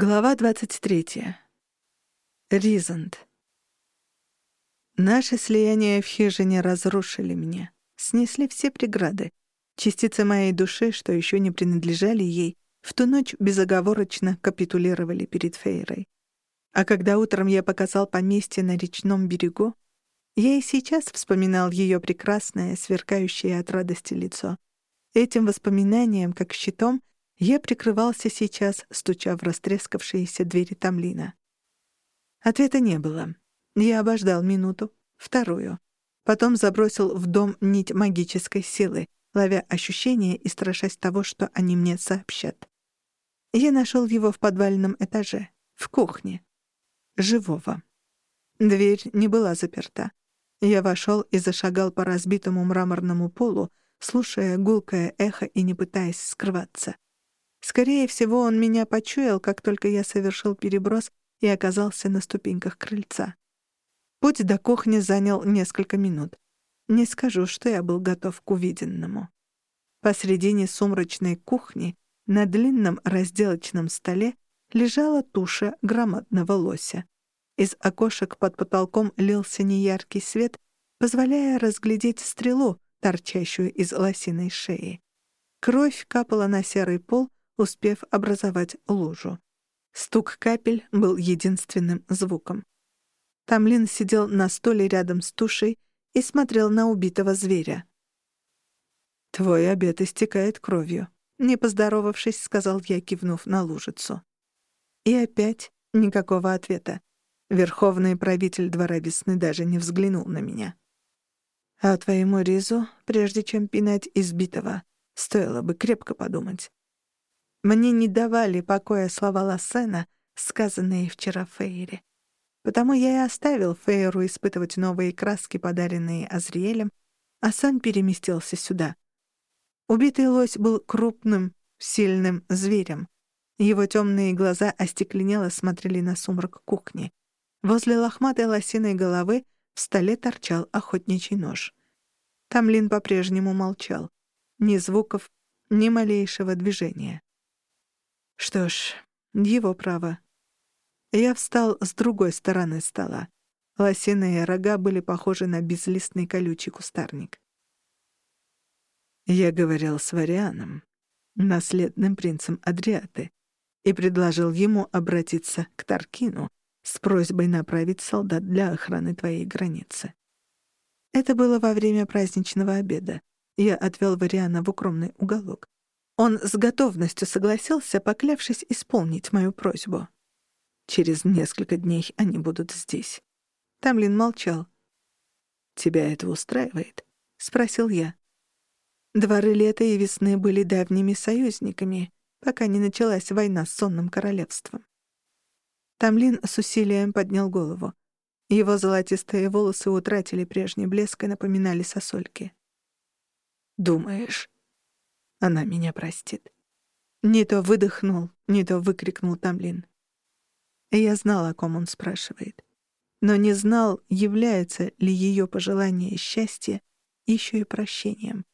Глава 23. Ризанд. Наши слияния в хижине разрушили меня. Снесли все преграды. Частицы моей души, что еще не принадлежали ей, в ту ночь безоговорочно капитулировали перед Фейрой. А когда утром я показал поместье на речном берегу, я и сейчас вспоминал ее прекрасное, сверкающее от радости лицо. Этим воспоминанием, как щитом, я прикрывался сейчас, стуча в растрескавшиеся двери Тамлина. Ответа не было. Я обождал минуту, вторую. Потом забросил в дом нить магической силы, ловя ощущение и страшась того, что они мне сообщат. Я нашел его в подвальном этаже, в кухне. Живого. Дверь не была заперта. Я вошел и зашагал по разбитому мраморному полу, слушая гулкое эхо и не пытаясь скрываться. Скорее всего, он меня почуял, как только я совершил переброс и оказался на ступеньках крыльца. Путь до кухни занял несколько минут. Не скажу, что я был готов к увиденному. Посредине сумрачной кухни на длинном разделочном столе лежала туша громадного лося. Из окошек под потолком лился неяркий свет, позволяя разглядеть стрелу, торчащую из лосиной шеи. Кровь капала на серый пол, успев образовать лужу. Стук капель был единственным звуком. Тамлин сидел на столе рядом с тушей и смотрел на убитого зверя. «Твой обед истекает кровью», — не поздоровавшись, сказал я, кивнув на лужицу. И опять никакого ответа. Верховный правитель двора весны даже не взглянул на меня. А твоему Ризу, прежде чем пинать избитого, стоило бы крепко подумать. Мне не давали покоя слова Лассена, сказанные вчера Фейре. Потому я и оставил Фейру испытывать новые краски, подаренные Азриэлем, а сам переместился сюда. Убитый лось был крупным, сильным зверем. Его темные глаза остекленело смотрели на сумрак кухни. Возле лохматой лосиной головы в столе торчал охотничий нож. Тамлин по-прежнему молчал. Ни звуков, ни малейшего движения. Что ж, его право. Я встал с другой стороны стола. Лосиные рога были похожи на безлистный колючий кустарник. Я говорил с Варианом, наследным принцем Адриаты, и предложил ему обратиться к Таркину с просьбой направить солдат для охраны твоей границы. Это было во время праздничного обеда. Я отвел Вариана в укромный уголок. Он с готовностью согласился, поклявшись исполнить мою просьбу. Через несколько дней они будут здесь. Тамлин молчал. «Тебя это устраивает?» — спросил я. Дворы лета и весны были давними союзниками, пока не началась война с Сонным Королевством. Тамлин с усилием поднял голову. Его золотистые волосы утратили прежний блеск и напоминали сосульки. «Думаешь, она меня простит. Не то выдохнул, не то выкрикнул Тамлин. Я знал, о ком он спрашивает. Но не знал, является ли ее пожелание счастья еще и прощением.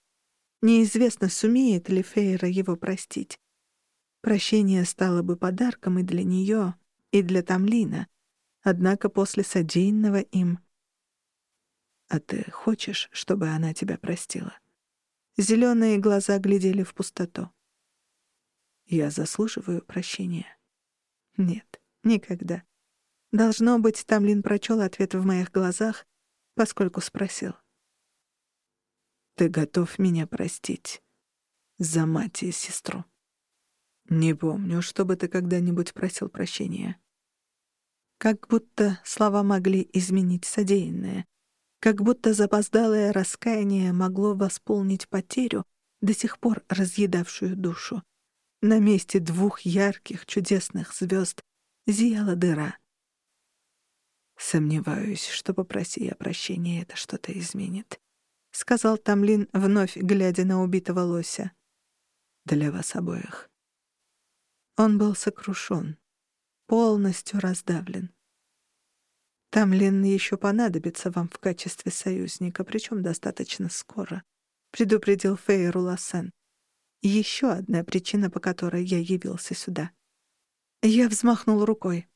Неизвестно, сумеет ли Фейра его простить. Прощение стало бы подарком и для нее, и для Тамлина. Однако после содеянного им... А ты хочешь, чтобы она тебя простила? Зеленые глаза глядели в пустоту. Я заслуживаю прощения? Нет, никогда. Должно быть, Тамлин прочел ответ в моих глазах, поскольку спросил. Ты готов меня простить за мать и сестру? Не помню, чтобы ты когда-нибудь просил прощения. Как будто слова могли изменить содеянное, как будто запоздалое раскаяние могло восполнить потерю, до сих пор разъедавшую душу. На месте двух ярких, чудесных звезд зияла дыра. «Сомневаюсь, что, попроси я прощения, это что-то изменит», — сказал Тамлин, вновь глядя на убитого лося. «Для вас обоих». Он был сокрушен, полностью раздавлен. Тамлин еще понадобится вам в качестве союзника, причем достаточно скоро», — предупредил Фейру Лассен. «Еще одна причина, по которой я явился сюда. Я взмахнул рукой.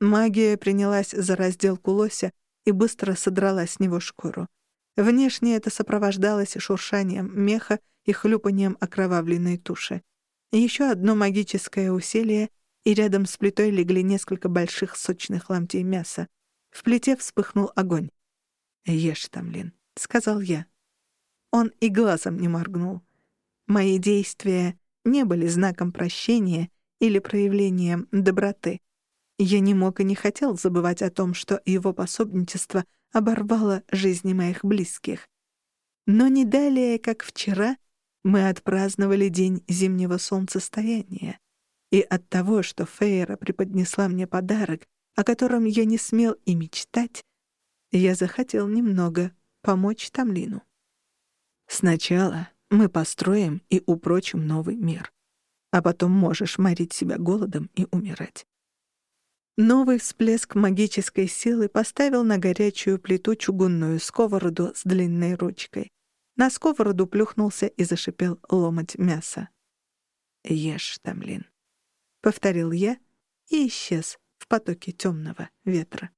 Магия принялась за разделку лося и быстро содрала с него шкуру. Внешне это сопровождалось шуршанием меха и хлюпанием окровавленной туши. Еще одно магическое усилие, и рядом с плитой легли несколько больших сочных ломтей мяса. В плите вспыхнул огонь. «Ешь, Тамлин», — сказал я. Он и глазом не моргнул. Мои действия не были знаком прощения или проявлением доброты. Я не мог и не хотел забывать о том, что его пособничество оборвало жизни моих близких. Но не далее, как вчера, мы отпраздновали день зимнего солнцестояния. И от того, что Фейра преподнесла мне подарок, о котором я не смел и мечтать, я захотел немного помочь Тамлину. Сначала мы построим и упрочим новый мир, а потом можешь морить себя голодом и умирать. Новый всплеск магической силы поставил на горячую плиту чугунную сковороду с длинной ручкой. На сковороду плюхнулся и зашипел ломоть мяса. «Ешь, Тамлин», — повторил я и исчез в потоке темного ветра.